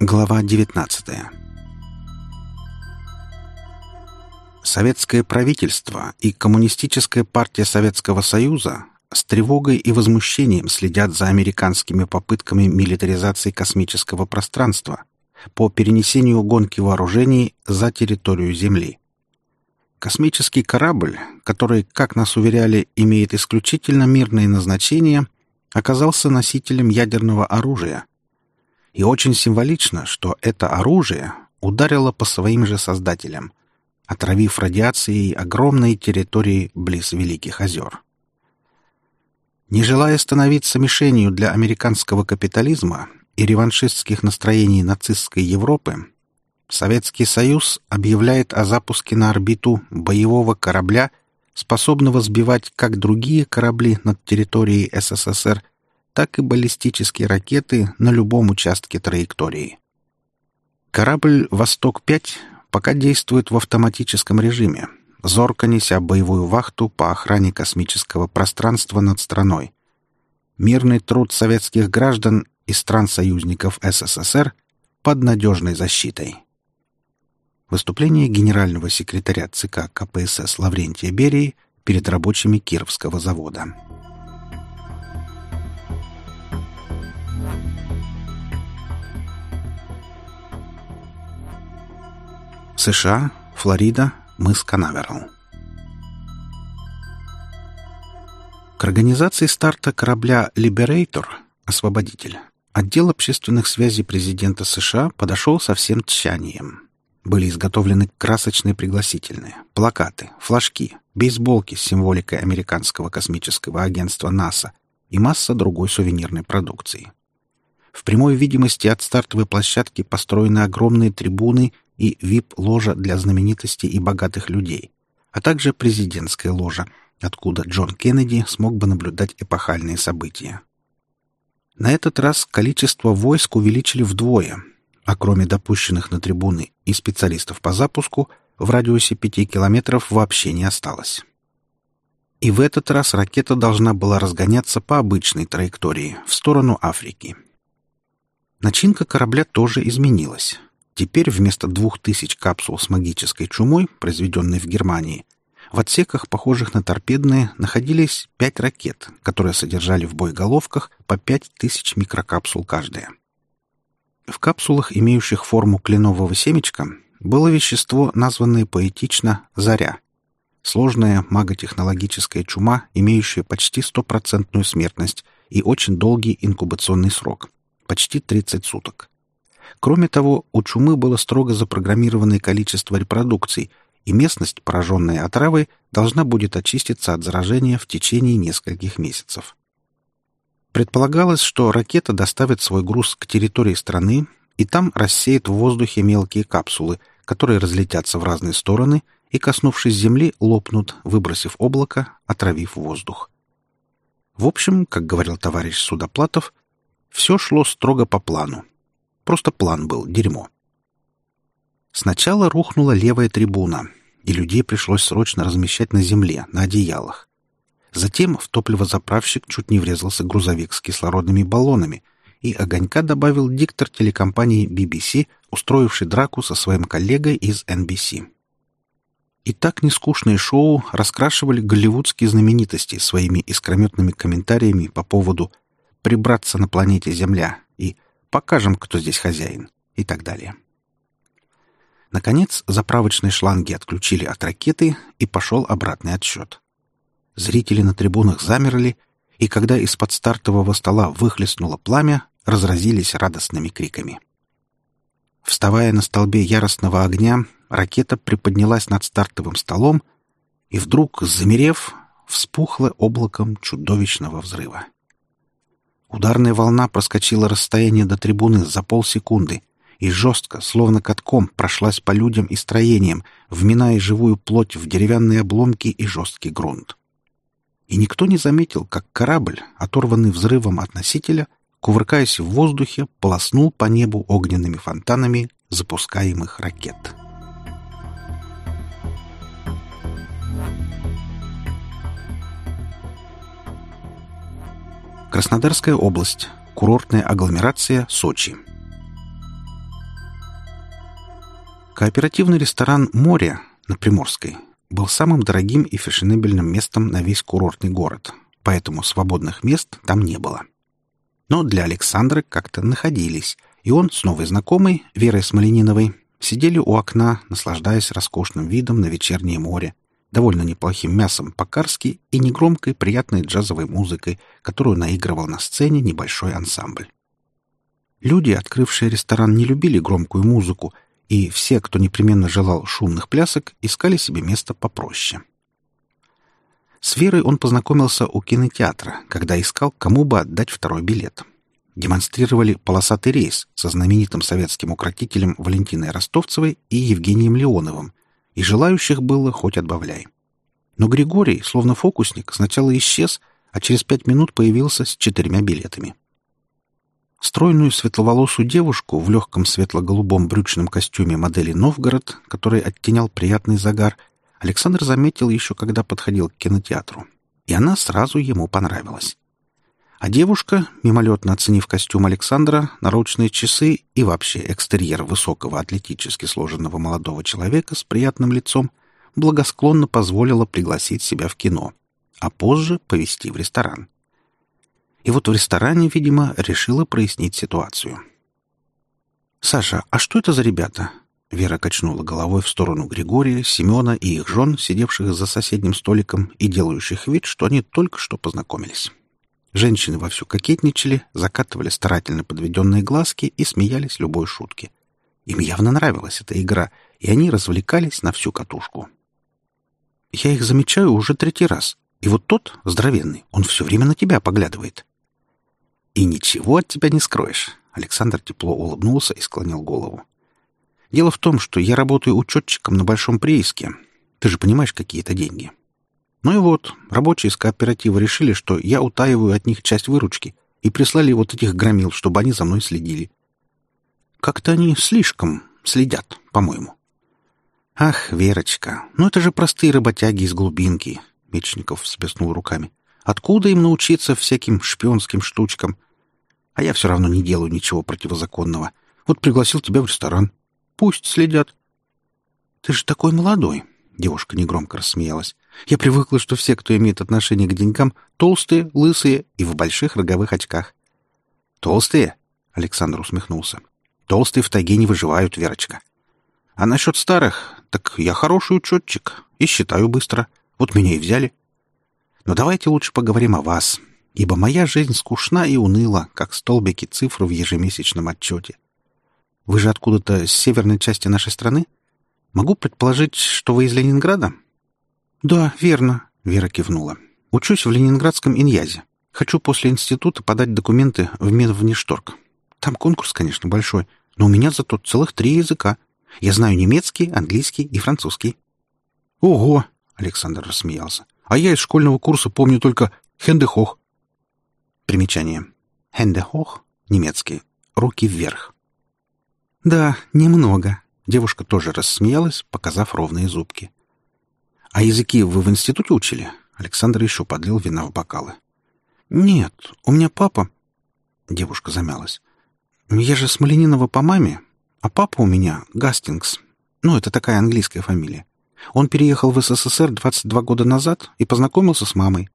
Глава 19 Советское правительство и Коммунистическая партия Советского Союза с тревогой и возмущением следят за американскими попытками милитаризации космического пространства по перенесению гонки вооружений за территорию Земли. Космический корабль, который, как нас уверяли, имеет исключительно мирное назначение, оказался носителем ядерного оружия – и очень символично, что это оружие ударило по своим же создателям, отравив радиацией огромные территории близ Великих озер. Не желая становиться мишенью для американского капитализма и реваншистских настроений нацистской Европы, Советский Союз объявляет о запуске на орбиту боевого корабля, способного сбивать как другие корабли над территорией СССР, так и баллистические ракеты на любом участке траектории. Корабль «Восток-5» пока действует в автоматическом режиме, зорко неся боевую вахту по охране космического пространства над страной. Мирный труд советских граждан и стран-союзников СССР под надежной защитой. Выступление генерального секретаря ЦК КПСС Лаврентия Берии перед рабочими Кировского завода. США, Флорида, мыс Канаверал. К организации старта корабля «Либерейтор» «Освободитель» отдел общественных связей президента США подошел со всем тщанием. Были изготовлены красочные пригласительные, плакаты, флажки, бейсболки с символикой американского космического агентства НАСА и масса другой сувенирной продукции. В прямой видимости от стартовой площадки построены огромные трибуны и вип-ложа для знаменитостей и богатых людей, а также президентская ложа, откуда Джон Кеннеди смог бы наблюдать эпохальные события. На этот раз количество войск увеличили вдвое, а кроме допущенных на трибуны и специалистов по запуску, в радиусе пяти километров вообще не осталось. И в этот раз ракета должна была разгоняться по обычной траектории, в сторону Африки. Начинка корабля тоже изменилась. Теперь вместо двух тысяч капсул с магической чумой, произведенной в Германии, в отсеках, похожих на торпедные, находились пять ракет, которые содержали в боеголовках по пять тысяч микрокапсул каждая. В капсулах, имеющих форму кленового семечка, было вещество, названное поэтично «заря», сложная маготехнологическая чума, имеющая почти стопроцентную смертность и очень долгий инкубационный срок — почти 30 суток. Кроме того, у чумы было строго запрограммированное количество репродукций, и местность, пораженная отравой, должна будет очиститься от заражения в течение нескольких месяцев. Предполагалось, что ракета доставит свой груз к территории страны и там рассеет в воздухе мелкие капсулы, которые разлетятся в разные стороны и, коснувшись Земли, лопнут, выбросив облако, отравив воздух. В общем, как говорил товарищ Судоплатов, все шло строго по плану. Просто план был дерьмо. Сначала рухнула левая трибуна, и людей пришлось срочно размещать на земле, на одеялах. Затем в топливозаправщик чуть не врезался грузовик с кислородными баллонами, и огонька добавил диктор телекомпании BBC, устроивший драку со своим коллегой из NBC. И так нескучное шоу раскрашивали голливудские знаменитости своими искрометными комментариями по поводу «прибраться на планете Земля» и покажем, кто здесь хозяин и так далее. Наконец, заправочные шланги отключили от ракеты, и пошел обратный отсчет. Зрители на трибунах замерли, и когда из-под стартового стола выхлестнуло пламя, разразились радостными криками. Вставая на столбе яростного огня, ракета приподнялась над стартовым столом и вдруг, замерев, вспухла облаком чудовищного взрыва. Ударная волна проскочила расстояние до трибуны за полсекунды и жестко, словно катком, прошлась по людям и строениям, вминая живую плоть в деревянные обломки и жесткий грунт. И никто не заметил, как корабль, оторванный взрывом от носителя, кувыркаясь в воздухе, полоснул по небу огненными фонтанами запускаемых ракет. Краснодарская область. Курортная агломерация Сочи. Кооперативный ресторан «Море» на Приморской был самым дорогим и фешенебельным местом на весь курортный город, поэтому свободных мест там не было. Но для Александра как-то находились, и он с новой знакомой, Верой Смолениновой, сидели у окна, наслаждаясь роскошным видом на вечернее море, довольно неплохим мясом по-карски и негромкой приятной джазовой музыкой, которую наигрывал на сцене небольшой ансамбль. Люди, открывшие ресторан, не любили громкую музыку, и все, кто непременно желал шумных плясок, искали себе место попроще. С Верой он познакомился у кинотеатра, когда искал, кому бы отдать второй билет. Демонстрировали полосатый рейс со знаменитым советским укротителем Валентиной Ростовцевой и Евгением Леоновым, и желающих было хоть отбавляй. Но Григорий, словно фокусник, сначала исчез, а через пять минут появился с четырьмя билетами. Стройную светловолосую девушку в легком светло-голубом брючном костюме модели «Новгород», который оттенял приятный загар, Александр заметил еще, когда подходил к кинотеатру. И она сразу ему понравилась. А девушка, мимолетно оценив костюм Александра, наручные часы и вообще экстерьер высокого атлетически сложенного молодого человека с приятным лицом, благосклонно позволила пригласить себя в кино, а позже повезти в ресторан. И вот в ресторане, видимо, решила прояснить ситуацию. «Саша, а что это за ребята?» Вера качнула головой в сторону Григория, Семена и их жен, сидевших за соседним столиком и делающих вид, что они только что познакомились. Женщины вовсю кокетничали, закатывали старательно подведенные глазки и смеялись любой шутке. Им явно нравилась эта игра, и они развлекались на всю катушку. Я их замечаю уже третий раз. И вот тот, здоровенный, он все время на тебя поглядывает. И ничего от тебя не скроешь. Александр тепло улыбнулся и склонил голову. Дело в том, что я работаю учетчиком на большом прииске. Ты же понимаешь, какие это деньги. Ну и вот, рабочие из кооператива решили, что я утаиваю от них часть выручки, и прислали вот этих громил, чтобы они за мной следили. Как-то они слишком следят, по-моему. Ах, Верочка, ну это же простые работяги из глубинки, Мечников всплеснул руками. Откуда им научиться всяким шпионским штучкам? А я все равно не делаю ничего противозаконного. Вот пригласил тебя в ресторан. Пусть следят. Ты же такой молодой, Девушка негромко рассмеялась. «Я привыкла, что все, кто имеет отношение к деньгам, толстые, лысые и в больших роговых очках». «Толстые?» — Александр усмехнулся. «Толстые в тайге не выживают, Верочка. А насчет старых, так я хороший учетчик и считаю быстро. Вот меня и взяли. Но давайте лучше поговорим о вас, ибо моя жизнь скучна и уныла, как столбики цифр в ежемесячном отчете. Вы же откуда-то с северной части нашей страны?» Могу предположить, что вы из Ленинграда? Да, верно, Вера кивнула. Учусь в Ленинградском иньязе. Хочу после института подать документы в Медвнешторг. Там конкурс, конечно, большой, но у меня зато целых три языка. Я знаю немецкий, английский и французский. Ого, Александр рассмеялся. А я из школьного курса помню только Хендехох. Примечание. Хендехох немецкий. Руки вверх. Да, немного, Девушка тоже рассмеялась, показав ровные зубки. «А языки вы в институте учили?» Александр еще подлил вина в бокалы. «Нет, у меня папа...» Девушка замялась. «Я же Смоленинова по маме, а папа у меня Гастингс. Ну, это такая английская фамилия. Он переехал в СССР 22 года назад и познакомился с мамой.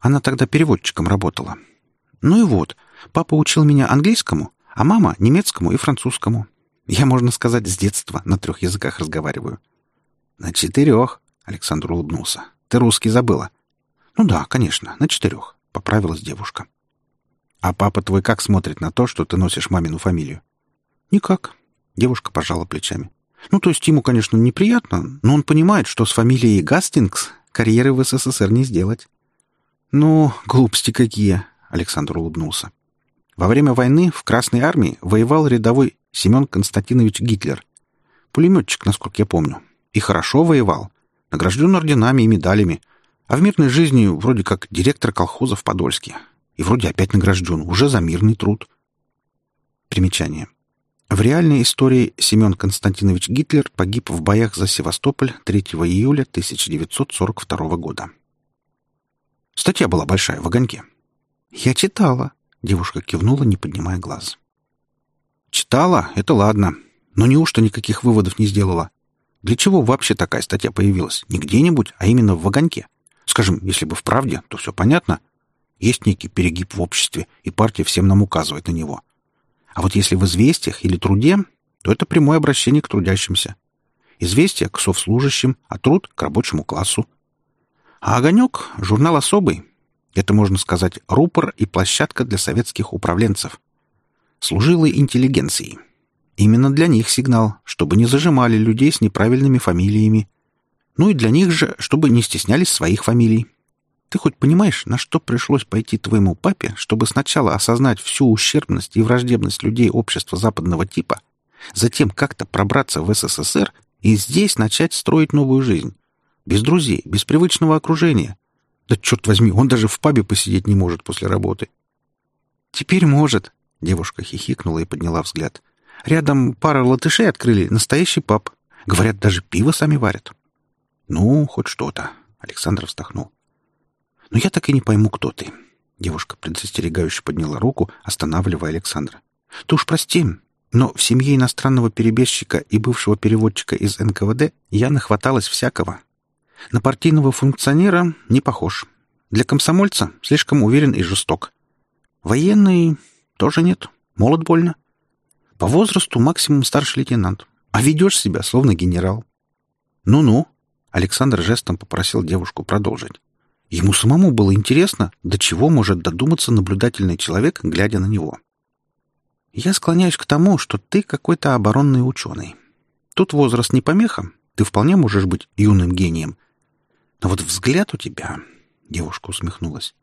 Она тогда переводчиком работала. Ну и вот, папа учил меня английскому, а мама — немецкому и французскому. Я, можно сказать, с детства на трех языках разговариваю. На четырех, Александр улыбнулся. Ты русский забыла. Ну да, конечно, на четырех, поправилась девушка. А папа твой как смотрит на то, что ты носишь мамину фамилию? Никак. Девушка пожала плечами. Ну, то есть ему, конечно, неприятно, но он понимает, что с фамилией Гастингс карьеры в СССР не сделать. Ну, глупости какие, Александр улыбнулся. Во время войны в Красной армии воевал рядовой Семен Константинович Гитлер. Пулеметчик, насколько я помню. И хорошо воевал. Награжден орденами и медалями. А в мирной жизни вроде как директор колхоза в Подольске. И вроде опять награжден, уже за мирный труд. Примечание. В реальной истории Семен Константинович Гитлер погиб в боях за Севастополь 3 июля 1942 года. Статья была большая в «Огоньке». «Я читала», — девушка кивнула, не поднимая глаз. «Читала? Это ладно. Но неужто никаких выводов не сделала? Для чего вообще такая статья появилась? Не где-нибудь, а именно в вагонке. Скажем, если бы в правде, то все понятно. Есть некий перегиб в обществе, и партия всем нам указывает на него. А вот если в известиях или труде, то это прямое обращение к трудящимся. Известия к совслужащим, а труд — к рабочему классу. А «Огонек» — журнал особый. Это, можно сказать, рупор и площадка для советских управленцев. Служилой интеллигенции. Именно для них сигнал, чтобы не зажимали людей с неправильными фамилиями. Ну и для них же, чтобы не стеснялись своих фамилий. Ты хоть понимаешь, на что пришлось пойти твоему папе, чтобы сначала осознать всю ущербность и враждебность людей общества западного типа, затем как-то пробраться в СССР и здесь начать строить новую жизнь? Без друзей, без привычного окружения. Да черт возьми, он даже в пабе посидеть не может после работы. Теперь может. Девушка хихикнула и подняла взгляд. Рядом пара латышей открыли настоящий паб. Говорят, даже пиво сами варят. Ну, хоть что-то. Александр вздохнул. Но я так и не пойму, кто ты. Девушка предостерегающе подняла руку, останавливая Александра. Ты уж прости, но в семье иностранного перебежчика и бывшего переводчика из НКВД я нахваталась всякого. На партийного функционера не похож. Для комсомольца слишком уверен и жесток. Военный тоже нет. Молод больно. По возрасту максимум старший лейтенант. А ведешь себя, словно генерал. Ну-ну. Александр жестом попросил девушку продолжить. Ему самому было интересно, до чего может додуматься наблюдательный человек, глядя на него. «Я склоняюсь к тому, что ты какой-то оборонный ученый. Тут возраст не помеха, ты вполне можешь быть юным гением. Но вот взгляд у тебя...» — девушка усмехнулась.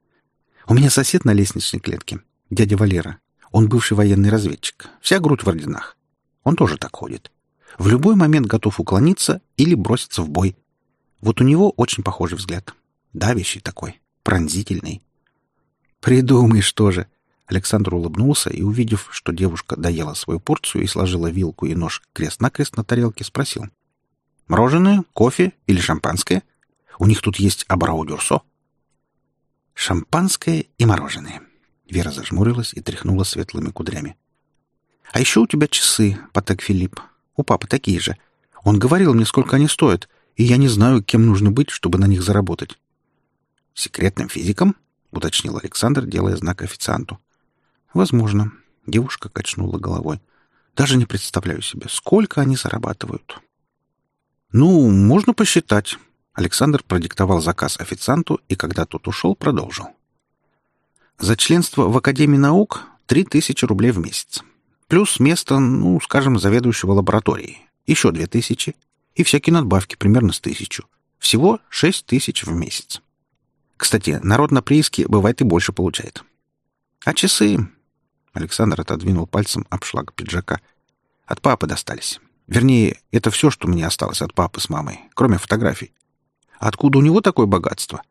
«У меня сосед на лестничной клетке, дядя Валера. Он бывший военный разведчик. Вся грудь в орденах. Он тоже так ходит. В любой момент готов уклониться или броситься в бой. Вот у него очень похожий взгляд давящий такой, пронзительный. «Придумай, что же!» Александр улыбнулся и, увидев, что девушка доела свою порцию и сложила вилку и нож крест-накрест на тарелке, спросил. «Мороженое? Кофе? Или шампанское? У них тут есть абрау-дюрсо?» «Шампанское и мороженое». Вера зажмурилась и тряхнула светлыми кудрями. «А еще у тебя часы, Патек Филипп. У папы такие же. Он говорил мне, сколько они стоят, и я не знаю, кем нужно быть, чтобы на них заработать. «Секретным физиком?» — уточнил Александр, делая знак официанту. «Возможно». Девушка качнула головой. «Даже не представляю себе, сколько они зарабатывают». «Ну, можно посчитать». Александр продиктовал заказ официанту и, когда тот ушел, продолжил. «За членство в Академии наук три тысячи рублей в месяц. Плюс место, ну, скажем, заведующего лабораторией. Еще две тысячи. И всякие надбавки примерно с тысячу. Всего шесть тысяч в месяц. Кстати, народ на прииске бывает и больше получает. А часы... Александр отодвинул пальцем обшлаг пиджака. От папы достались. Вернее, это все, что мне осталось от папы с мамой, кроме фотографий. Откуда у него такое богатство?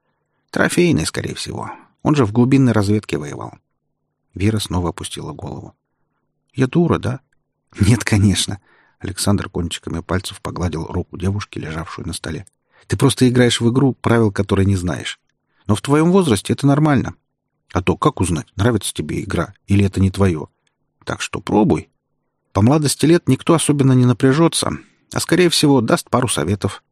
Трофейное, скорее всего. Он же в глубинной разведке воевал. Вера снова опустила голову. «Я дура, да?» «Нет, конечно». Александр кончиками пальцев погладил руку девушки, лежавшую на столе. «Ты просто играешь в игру, правил которой не знаешь. Но в твоем возрасте это нормально. А то как узнать, нравится тебе игра или это не твое? Так что пробуй. По младости лет никто особенно не напряжется, а, скорее всего, даст пару советов.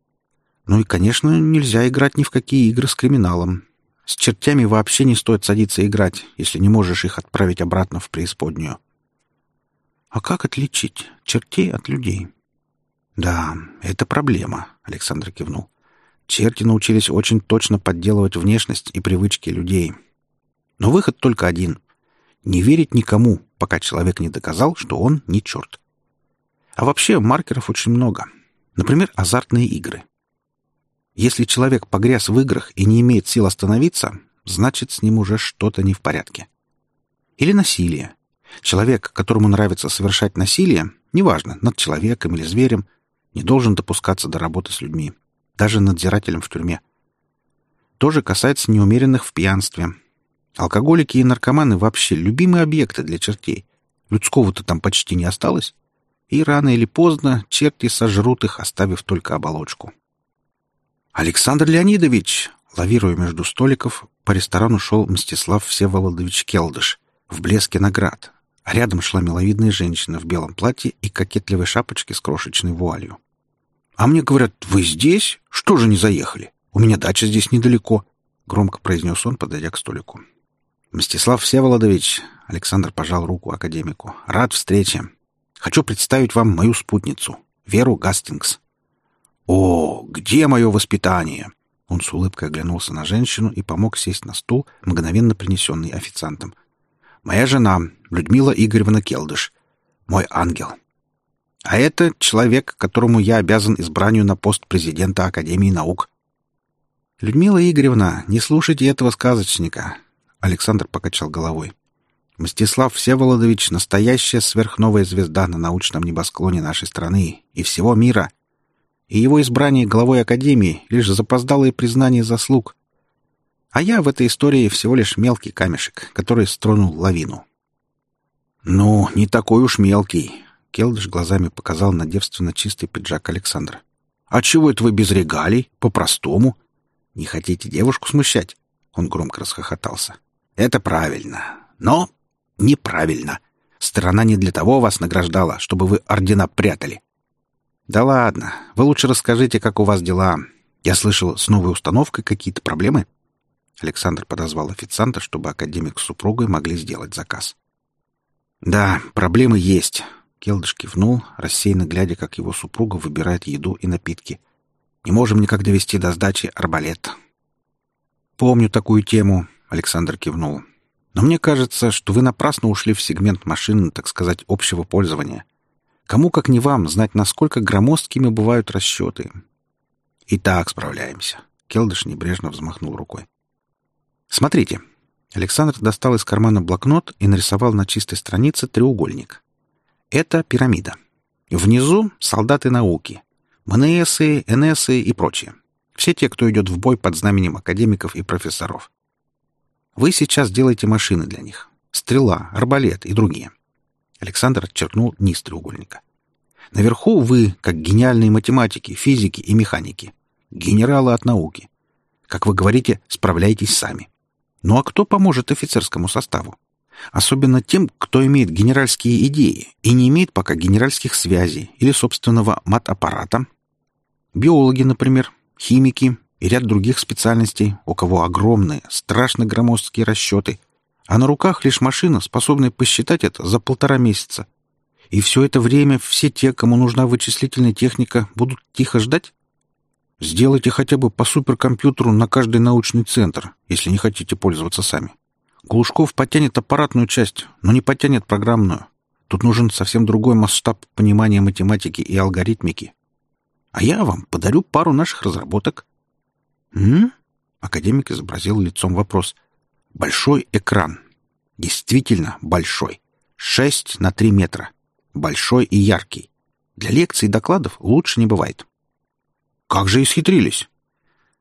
Ну и, конечно, нельзя играть ни в какие игры с криминалом. С чертями вообще не стоит садиться играть, если не можешь их отправить обратно в преисподнюю. А как отличить чертей от людей? Да, это проблема, Александр кивнул. Черти научились очень точно подделывать внешность и привычки людей. Но выход только один — не верить никому, пока человек не доказал, что он не черт. А вообще маркеров очень много. Например, азартные игры. Если человек погряз в играх и не имеет сил остановиться, значит, с ним уже что-то не в порядке. Или насилие. Человек, которому нравится совершать насилие, неважно, над человеком или зверем, не должен допускаться до работы с людьми даже надзирателем в тюрьме. То же касается неумеренных в пьянстве. Алкоголики и наркоманы вообще любимые объекты для чертей. Людского-то там почти не осталось. И рано или поздно черти сожрут их, оставив только оболочку. «Александр Леонидович!» — Лавируя между столиков, по ресторану шел Мстислав Всеволодович Келдыш в блеске наград, а рядом шла миловидная женщина в белом платье и кокетливой шапочке с крошечной вуалью. «А мне говорят, вы здесь? Что же не заехали? У меня дача здесь недалеко», — громко произнес он, подойдя к столику. «Мстислав Всеволодович», — Александр пожал руку академику, — «рад встрече. Хочу представить вам мою спутницу, Веру Гастингс». «О, где мое воспитание?» Он с улыбкой оглянулся на женщину и помог сесть на стул, мгновенно принесенный официантом. «Моя жена, Людмила Игоревна Келдыш. Мой ангел. А это человек, которому я обязан избранию на пост президента Академии наук». «Людмила Игоревна, не слушайте этого сказочника!» Александр покачал головой. «Мстислав Всеволодович — настоящая сверхновая звезда на научном небосклоне нашей страны и всего мира и его избрание главой Академии — лишь запоздалое признание заслуг. А я в этой истории всего лишь мелкий камешек, который стронул лавину. «Ну, не такой уж мелкий», — Келдыш глазами показал на девственно чистый пиджак Александра. «А чего это вы без регалий? По-простому? Не хотите девушку смущать?» Он громко расхохотался. «Это правильно. Но неправильно. Страна не для того вас награждала, чтобы вы ордена прятали. «Да ладно. Вы лучше расскажите, как у вас дела. Я слышал, с новой установкой какие-то проблемы?» Александр подозвал официанта, чтобы академик с супругой могли сделать заказ. «Да, проблемы есть», — Келдыш кивнул, рассеянно глядя, как его супруга выбирает еду и напитки. «Не можем никак довести до сдачи арбалет». «Помню такую тему», — Александр кивнул. «Но мне кажется, что вы напрасно ушли в сегмент машин, так сказать, общего пользования. Кому, как не вам, знать, насколько громоздкими бывают расчеты. И так справляемся. Келдыш небрежно взмахнул рукой. Смотрите. Александр достал из кармана блокнот и нарисовал на чистой странице треугольник. Это пирамида. Внизу — солдаты науки. МНСы, НСы и прочие. Все те, кто идет в бой под знаменем академиков и профессоров. Вы сейчас делаете машины для них. Стрела, арбалет и другие. Александр отчеркнул низ треугольника. Наверху вы, как гениальные математики, физики и механики. Генералы от науки. Как вы говорите, справляйтесь сами. Ну а кто поможет офицерскому составу? Особенно тем, кто имеет генеральские идеи и не имеет пока генеральских связей или собственного мат-аппарата. Биологи, например, химики и ряд других специальностей, у кого огромные, страшно громоздкие расчеты, а на руках лишь машина, способная посчитать это за полтора месяца. И все это время все те, кому нужна вычислительная техника, будут тихо ждать? Сделайте хотя бы по суперкомпьютеру на каждый научный центр, если не хотите пользоваться сами. Глушков потянет аппаратную часть, но не потянет программную. Тут нужен совсем другой масштаб понимания математики и алгоритмики. А я вам подарю пару наших разработок. М? Академик изобразил лицом вопрос — Большой экран. Действительно большой. Шесть на три метра. Большой и яркий. Для лекций и докладов лучше не бывает. Как же исхитрились?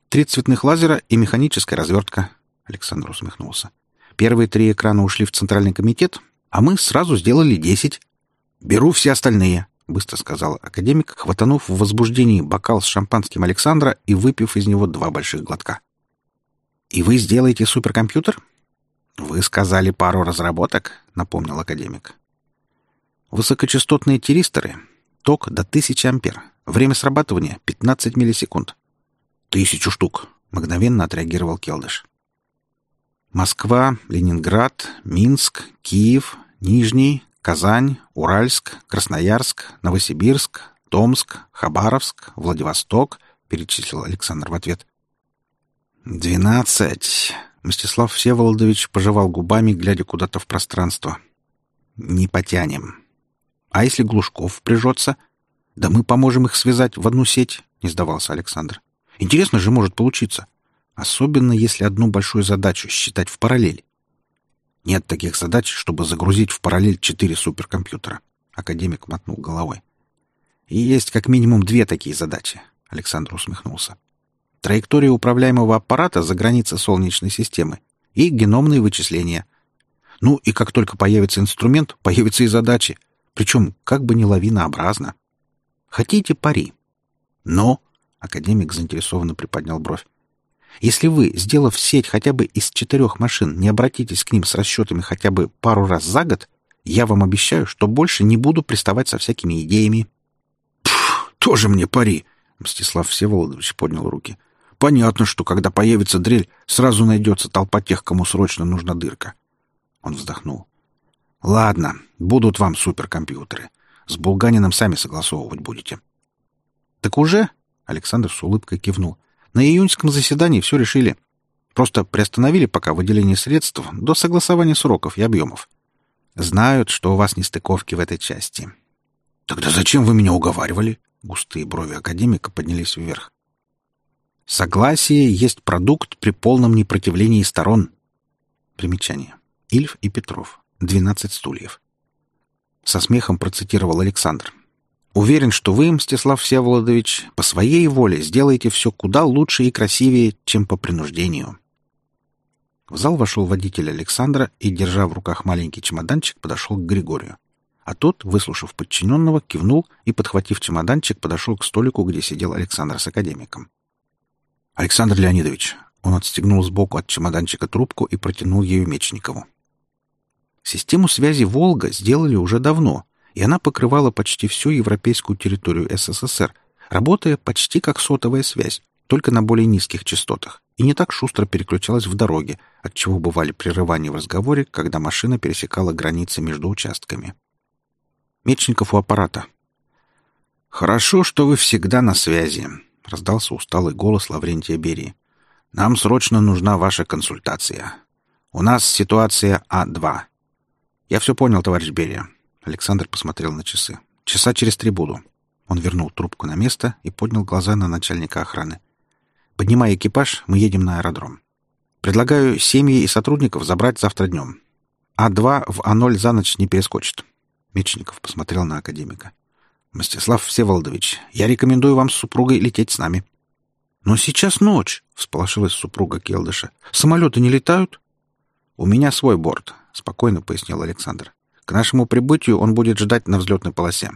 Три цветных лазера и механическая развертка. Александр усмехнулся. Первые три экрана ушли в Центральный комитет, а мы сразу сделали десять. Беру все остальные, быстро сказал академик, хватанув в возбуждении бокал с шампанским Александра и выпив из него два больших глотка. «И вы сделаете суперкомпьютер?» «Вы сказали пару разработок», — напомнил академик. «Высокочастотные тиристоры. Ток до 1000 ампер. Время срабатывания — 15 миллисекунд». «Тысячу штук», — мгновенно отреагировал Келдыш. Москва, Ленинград, Минск, Киев, Нижний, Казань, Уральск, Красноярск, Новосибирск, Томск, Хабаровск, Владивосток, перечислил Александр в ответ. «Двенадцать!» — Мстислав Всеволодович пожевал губами, глядя куда-то в пространство. «Не потянем. А если Глушков впряжется? Да мы поможем их связать в одну сеть», — не сдавался Александр. «Интересно же может получиться. Особенно, если одну большую задачу считать в параллель. Нет таких задач, чтобы загрузить в параллель четыре суперкомпьютера. Академик мотнул головой. И есть как минимум две такие задачи. Александр усмехнулся траектория управляемого аппарата за границей Солнечной системы и геномные вычисления. Ну и как только появится инструмент, появятся и задачи, причем как бы не лавинообразно. Хотите пари? Но, академик заинтересованно приподнял бровь, Если вы, сделав сеть хотя бы из четырех машин, не обратитесь к ним с расчетами хотя бы пару раз за год, я вам обещаю, что больше не буду приставать со всякими идеями. Пф, тоже мне пари, Мстислав Всеволодович поднял руки. Понятно, что когда появится дрель, сразу найдется толпа тех, кому срочно нужна дырка. Он вздохнул. Ладно, будут вам суперкомпьютеры. С Булганином сами согласовывать будете. Так уже? Александр с улыбкой кивнул. На июньском заседании все решили. Просто приостановили пока выделение средств до согласования сроков и объемов. Знают, что у вас нестыковки в этой части. Тогда зачем вы меня уговаривали? Густые брови академика поднялись вверх. Согласие есть продукт при полном непротивлении сторон. Примечание. Ильф и Петров. Двенадцать стульев. Со смехом процитировал Александр. Уверен, что вы, Мстислав Всеволодович, по своей воле сделаете все куда лучше и красивее, чем по принуждению. В зал вошел водитель Александра и, держа в руках маленький чемоданчик, подошел к Григорию. А тот, выслушав подчиненного, кивнул и, подхватив чемоданчик, подошел к столику, где сидел Александр с академиком. «Александр Леонидович!» Он отстегнул сбоку от чемоданчика трубку и протянул ее Мечникову. Систему связи «Волга» сделали уже давно, и она покрывала почти всю европейскую территорию СССР, работая почти как сотовая связь, только на более низких частотах, и не так шустро переключалась в дороге, отчего бывали прерывания в разговоре, когда машина пересекала границы между участками. Мечников у аппарата. «Хорошо, что вы всегда на связи», — раздался усталый голос Лаврентия Берии. «Нам срочно нужна ваша консультация. У нас ситуация А2». «Я все понял, товарищ Берия. Александр посмотрел на часы. «Часа через три буду». Он вернул трубку на место и поднял глаза на начальника охраны. «Поднимай экипаж, мы едем на аэродром. Предлагаю семьи и сотрудников забрать завтра днем. А2 в А0 за ночь не перескочит». Мечников посмотрел на академика. «Мстислав Всеволодович, я рекомендую вам с супругой лететь с нами». «Но сейчас ночь», — всполошилась супруга Келдыша. «Самолеты не летают?» «У меня свой борт», — спокойно пояснил Александр. К нашему прибытию он будет ждать на взлетной полосе.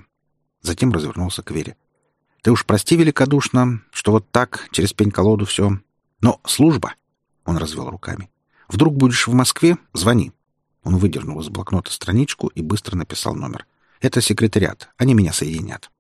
Затем развернулся к Вере. Ты уж прости великодушно, что вот так, через пень-колоду все. Но служба... Он развел руками. Вдруг будешь в Москве — звони. Он выдернул из блокнота страничку и быстро написал номер. Это секретариат. Они меня соединят.